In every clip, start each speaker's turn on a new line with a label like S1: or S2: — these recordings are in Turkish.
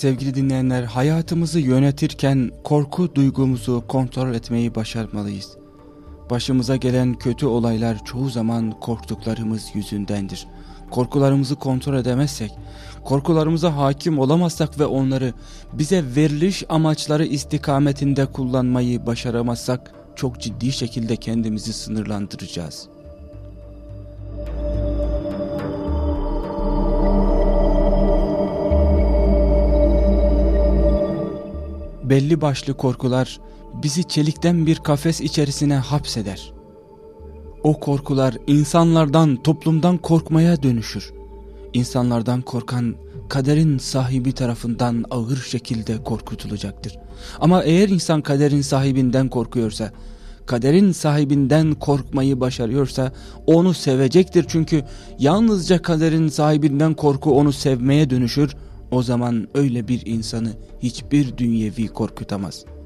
S1: Sevgili dinleyenler hayatımızı yönetirken korku duygumuzu kontrol etmeyi başarmalıyız. Başımıza gelen kötü olaylar çoğu zaman korktuklarımız yüzündendir. Korkularımızı kontrol edemezsek, korkularımıza hakim olamazsak ve onları bize veriliş amaçları istikametinde kullanmayı başaramazsak çok ciddi şekilde kendimizi sınırlandıracağız. Belli başlı korkular bizi çelikten bir kafes içerisine hapseder. O korkular insanlardan, toplumdan korkmaya dönüşür. İnsanlardan korkan kaderin sahibi tarafından ağır şekilde korkutulacaktır. Ama eğer insan kaderin sahibinden korkuyorsa, kaderin sahibinden korkmayı başarıyorsa onu sevecektir. Çünkü yalnızca kaderin sahibinden korku onu sevmeye dönüşür. O zaman öyle bir insanı hiçbir dünyevi korkutamaz.''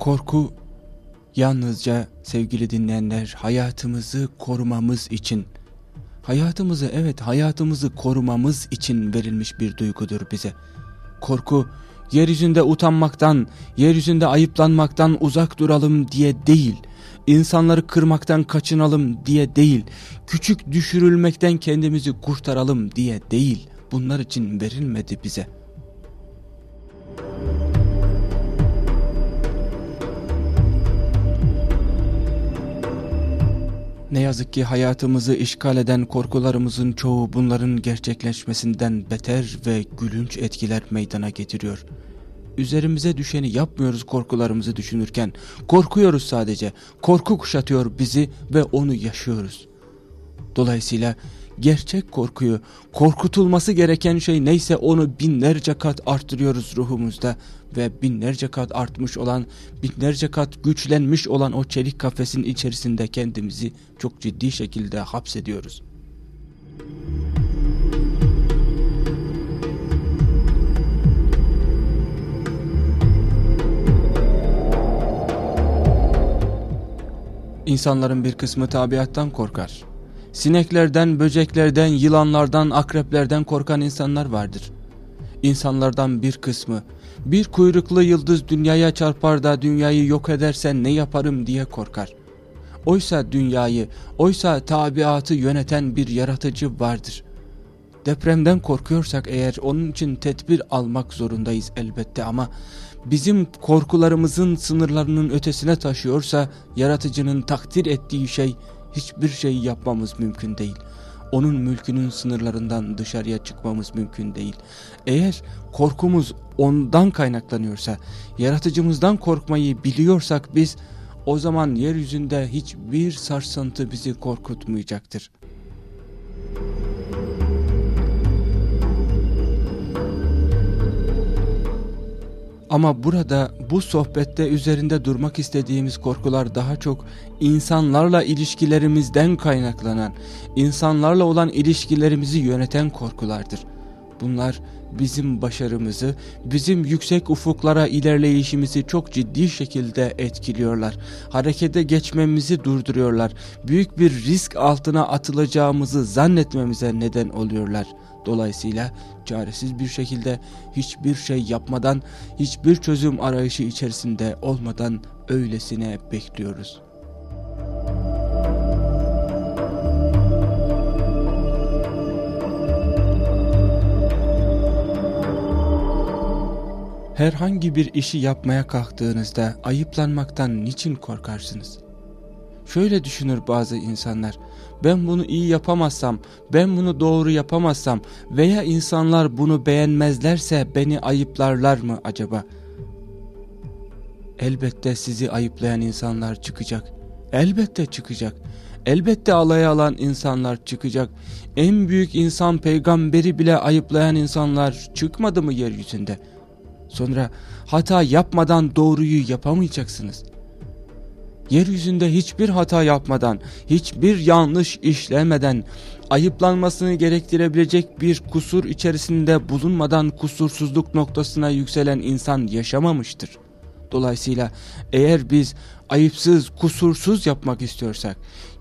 S1: Korku yalnızca sevgili dinleyenler hayatımızı korumamız için, hayatımızı evet hayatımızı korumamız için verilmiş bir duygudur bize. Korku yeryüzünde utanmaktan, yeryüzünde ayıplanmaktan uzak duralım diye değil, insanları kırmaktan kaçınalım diye değil, küçük düşürülmekten kendimizi kurtaralım diye değil, bunlar için verilmedi bize.'' Ne yazık ki hayatımızı işgal eden korkularımızın çoğu bunların gerçekleşmesinden beter ve gülünç etkiler meydana getiriyor. Üzerimize düşeni yapmıyoruz korkularımızı düşünürken. Korkuyoruz sadece. Korku kuşatıyor bizi ve onu yaşıyoruz. Dolayısıyla gerçek korkuyu, korkutulması gereken şey neyse onu binlerce kat arttırıyoruz ruhumuzda ve binlerce kat artmış olan, binlerce kat güçlenmiş olan o çelik kafesin içerisinde kendimizi çok ciddi şekilde hapsediyoruz. İnsanların bir kısmı tabiattan korkar. Sineklerden, böceklerden, yılanlardan, akreplerden korkan insanlar vardır. İnsanlardan bir kısmı bir kuyruklu yıldız dünyaya çarpar da dünyayı yok edersen ne yaparım diye korkar. Oysa dünyayı, oysa tabiatı yöneten bir yaratıcı vardır. Depremden korkuyorsak eğer onun için tedbir almak zorundayız elbette ama bizim korkularımızın sınırlarının ötesine taşıyorsa yaratıcının takdir ettiği şey hiçbir şey yapmamız mümkün değil. Onun mülkünün sınırlarından dışarıya çıkmamız mümkün değil. Eğer korkumuz ondan kaynaklanıyorsa, yaratıcımızdan korkmayı biliyorsak biz, o zaman yeryüzünde hiçbir sarsıntı bizi korkutmayacaktır. Ama burada bu sohbette üzerinde durmak istediğimiz korkular daha çok insanlarla ilişkilerimizden kaynaklanan, insanlarla olan ilişkilerimizi yöneten korkulardır. Bunlar bizim başarımızı, bizim yüksek ufuklara ilerleyişimizi çok ciddi şekilde etkiliyorlar. Harekete geçmemizi durduruyorlar. Büyük bir risk altına atılacağımızı zannetmemize neden oluyorlar. Dolayısıyla çaresiz bir şekilde hiçbir şey yapmadan, hiçbir çözüm arayışı içerisinde olmadan öylesine bekliyoruz. Herhangi bir işi yapmaya kalktığınızda ayıplanmaktan niçin korkarsınız? Şöyle düşünür bazı insanlar. Ben bunu iyi yapamazsam, ben bunu doğru yapamazsam veya insanlar bunu beğenmezlerse beni ayıplarlar mı acaba? Elbette sizi ayıplayan insanlar çıkacak. Elbette çıkacak. Elbette alaya alan insanlar çıkacak. En büyük insan peygamberi bile ayıplayan insanlar çıkmadı mı yeryüzünde? Sonra hata yapmadan doğruyu yapamayacaksınız. Yeryüzünde hiçbir hata yapmadan, hiçbir yanlış işlemeden, ayıplanmasını gerektirebilecek bir kusur içerisinde bulunmadan kusursuzluk noktasına yükselen insan yaşamamıştır. Dolayısıyla eğer biz ayıpsız, kusursuz yapmak istiyorsak,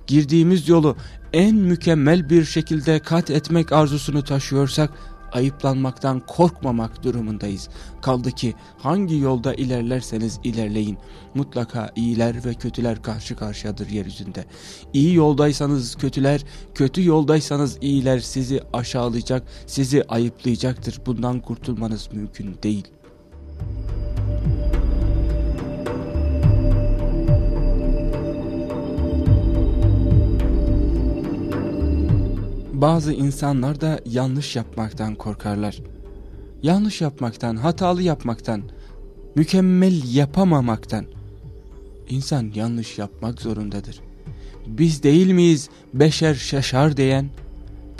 S1: girdiğimiz yolu en mükemmel bir şekilde kat etmek arzusunu taşıyorsak, ayıplanmaktan korkmamak durumundayız. Kaldı ki hangi yolda ilerlerseniz ilerleyin. Mutlaka iyiler ve kötüler karşı karşıyadır yeryüzünde. İyi yoldaysanız kötüler, kötü yoldaysanız iyiler sizi aşağılayacak, sizi ayıplayacaktır. Bundan kurtulmanız mümkün değil. Bazı insanlar da yanlış yapmaktan korkarlar. Yanlış yapmaktan, hatalı yapmaktan, mükemmel yapamamaktan. İnsan yanlış yapmak zorundadır. Biz değil miyiz beşer şaşar diyen?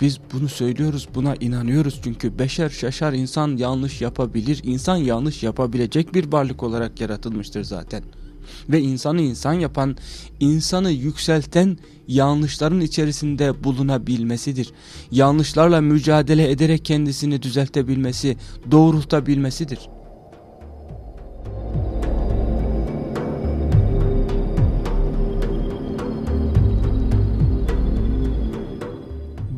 S1: Biz bunu söylüyoruz, buna inanıyoruz çünkü beşer şaşar insan yanlış yapabilir, insan yanlış yapabilecek bir varlık olarak yaratılmıştır zaten.'' Ve insanı insan yapan, insanı yükselten yanlışların içerisinde bulunabilmesidir. Yanlışlarla mücadele ederek kendisini düzeltebilmesi, doğrultabilmesidir.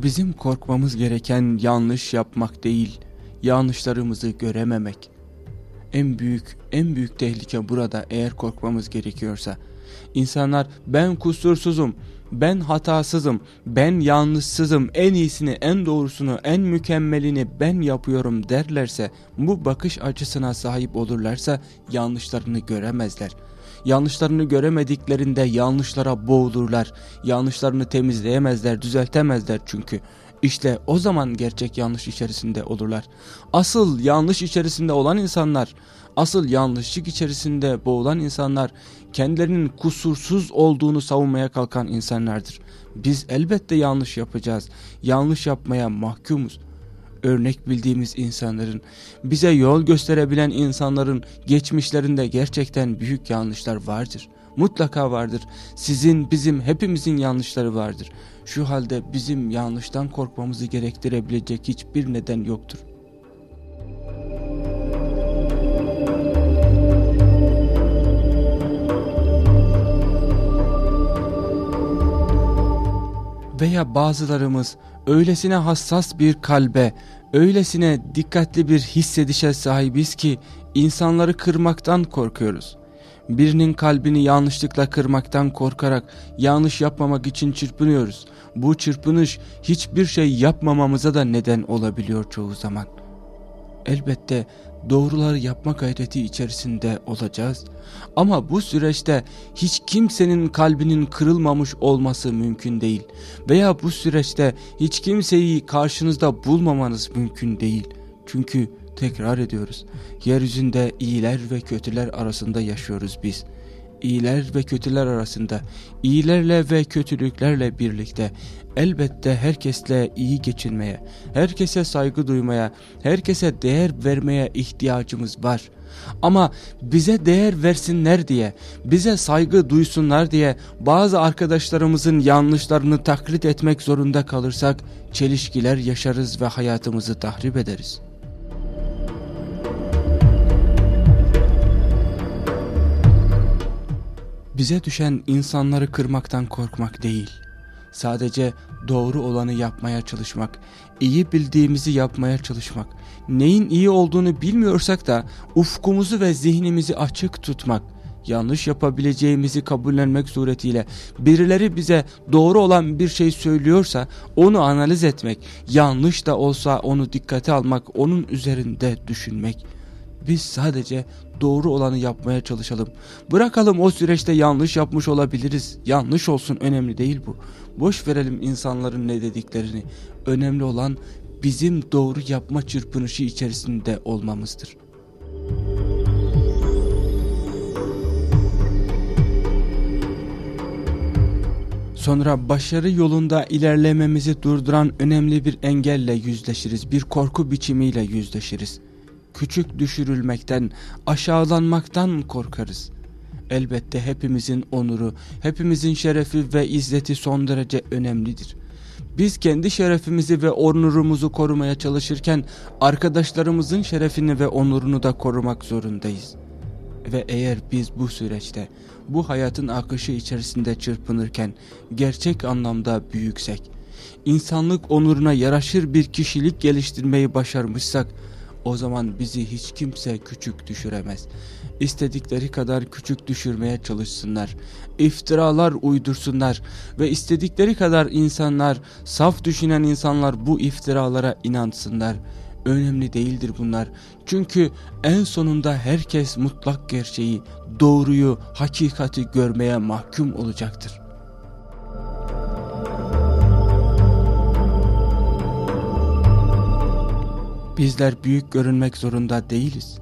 S1: Bizim korkmamız gereken yanlış yapmak değil, yanlışlarımızı görememek. En büyük, en büyük tehlike burada eğer korkmamız gerekiyorsa. İnsanlar ben kusursuzum, ben hatasızım, ben yanlışsızım, en iyisini, en doğrusunu, en mükemmelini ben yapıyorum derlerse, bu bakış açısına sahip olurlarsa yanlışlarını göremezler. Yanlışlarını göremediklerinde yanlışlara boğulurlar. Yanlışlarını temizleyemezler, düzeltemezler çünkü. İşte o zaman gerçek yanlış içerisinde olurlar. Asıl yanlış içerisinde olan insanlar, asıl yanlışlık içerisinde boğulan insanlar kendilerinin kusursuz olduğunu savunmaya kalkan insanlardır. Biz elbette yanlış yapacağız. Yanlış yapmaya mahkumuz. Örnek bildiğimiz insanların, bize yol gösterebilen insanların geçmişlerinde gerçekten büyük yanlışlar vardır. Mutlaka vardır. Sizin, bizim, hepimizin yanlışları vardır. Şu halde bizim yanlıştan korkmamızı gerektirebilecek hiçbir neden yoktur. Veya bazılarımız öylesine hassas bir kalbe, öylesine dikkatli bir hissedişe sahibiz ki insanları kırmaktan korkuyoruz birinin kalbini yanlışlıkla kırmaktan korkarak yanlış yapmamak için çırpınıyoruz. Bu çırpınış hiçbir şey yapmamamıza da neden olabiliyor çoğu zaman. Elbette doğruları yapma gayreti içerisinde olacağız. Ama bu süreçte hiç kimsenin kalbinin kırılmamış olması mümkün değil. Veya bu süreçte hiç kimseyi karşınızda bulmamanız mümkün değil. Çünkü Tekrar ediyoruz. Yeryüzünde iyiler ve kötüler arasında yaşıyoruz biz. İyiler ve kötüler arasında, iyilerle ve kötülüklerle birlikte elbette herkesle iyi geçinmeye, herkese saygı duymaya, herkese değer vermeye ihtiyacımız var. Ama bize değer versinler diye, bize saygı duysunlar diye bazı arkadaşlarımızın yanlışlarını taklit etmek zorunda kalırsak çelişkiler yaşarız ve hayatımızı tahrip ederiz. Bize düşen insanları kırmaktan korkmak değil. Sadece doğru olanı yapmaya çalışmak, iyi bildiğimizi yapmaya çalışmak, neyin iyi olduğunu bilmiyorsak da ufkumuzu ve zihnimizi açık tutmak, yanlış yapabileceğimizi kabullenmek suretiyle birileri bize doğru olan bir şey söylüyorsa onu analiz etmek, yanlış da olsa onu dikkate almak, onun üzerinde düşünmek. Biz sadece doğru olanı yapmaya çalışalım. Bırakalım o süreçte yanlış yapmış olabiliriz. Yanlış olsun önemli değil bu. Boş verelim insanların ne dediklerini. Önemli olan bizim doğru yapma çırpınışı içerisinde olmamızdır. Sonra başarı yolunda ilerlememizi durduran önemli bir engelle yüzleşiriz. Bir korku biçimiyle yüzleşiriz küçük düşürülmekten, aşağılanmaktan korkarız. Elbette hepimizin onuru, hepimizin şerefi ve izzeti son derece önemlidir. Biz kendi şerefimizi ve onurumuzu korumaya çalışırken arkadaşlarımızın şerefini ve onurunu da korumak zorundayız. Ve eğer biz bu süreçte, bu hayatın akışı içerisinde çırpınırken gerçek anlamda büyüksek, insanlık onuruna yaraşır bir kişilik geliştirmeyi başarmışsak, o zaman bizi hiç kimse küçük düşüremez. İstedikleri kadar küçük düşürmeye çalışsınlar. İftiralar uydursunlar ve istedikleri kadar insanlar, saf düşünen insanlar bu iftiralara inansınlar. Önemli değildir bunlar. Çünkü en sonunda herkes mutlak gerçeği, doğruyu, hakikati görmeye mahkum olacaktır. Bizler büyük görünmek zorunda değiliz.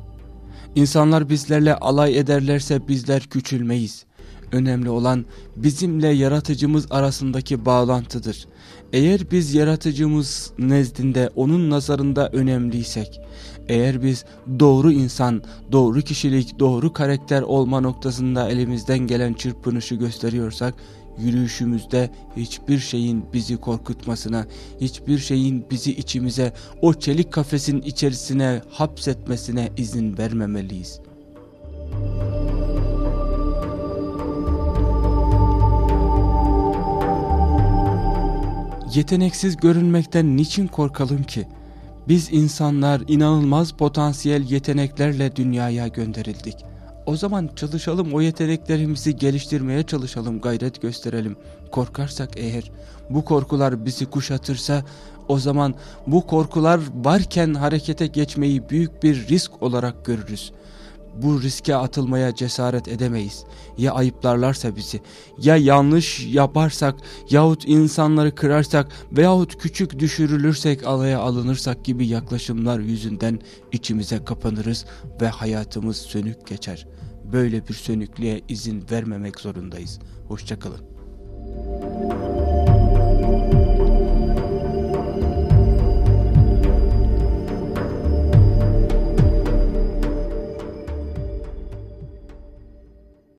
S1: İnsanlar bizlerle alay ederlerse bizler küçülmeyiz. Önemli olan bizimle yaratıcımız arasındaki bağlantıdır. Eğer biz yaratıcımız nezdinde onun nazarında önemliysek, eğer biz doğru insan, doğru kişilik, doğru karakter olma noktasında elimizden gelen çırpınışı gösteriyorsak, yürüyüşümüzde hiçbir şeyin bizi korkutmasına, hiçbir şeyin bizi içimize, o çelik kafesin içerisine hapsetmesine izin vermemeliyiz. Yeteneksiz görünmekten niçin korkalım ki? Biz insanlar inanılmaz potansiyel yeteneklerle dünyaya gönderildik. O zaman çalışalım o yeteneklerimizi geliştirmeye çalışalım gayret gösterelim. Korkarsak eğer bu korkular bizi kuşatırsa o zaman bu korkular varken harekete geçmeyi büyük bir risk olarak görürüz bu riske atılmaya cesaret edemeyiz. Ya ayıplarlarsa bizi, ya yanlış yaparsak yahut insanları kırarsak veyahut küçük düşürülürsek alaya alınırsak gibi yaklaşımlar yüzünden içimize kapanırız ve hayatımız sönük geçer. Böyle bir sönüklüğe izin vermemek zorundayız. Hoşçakalın.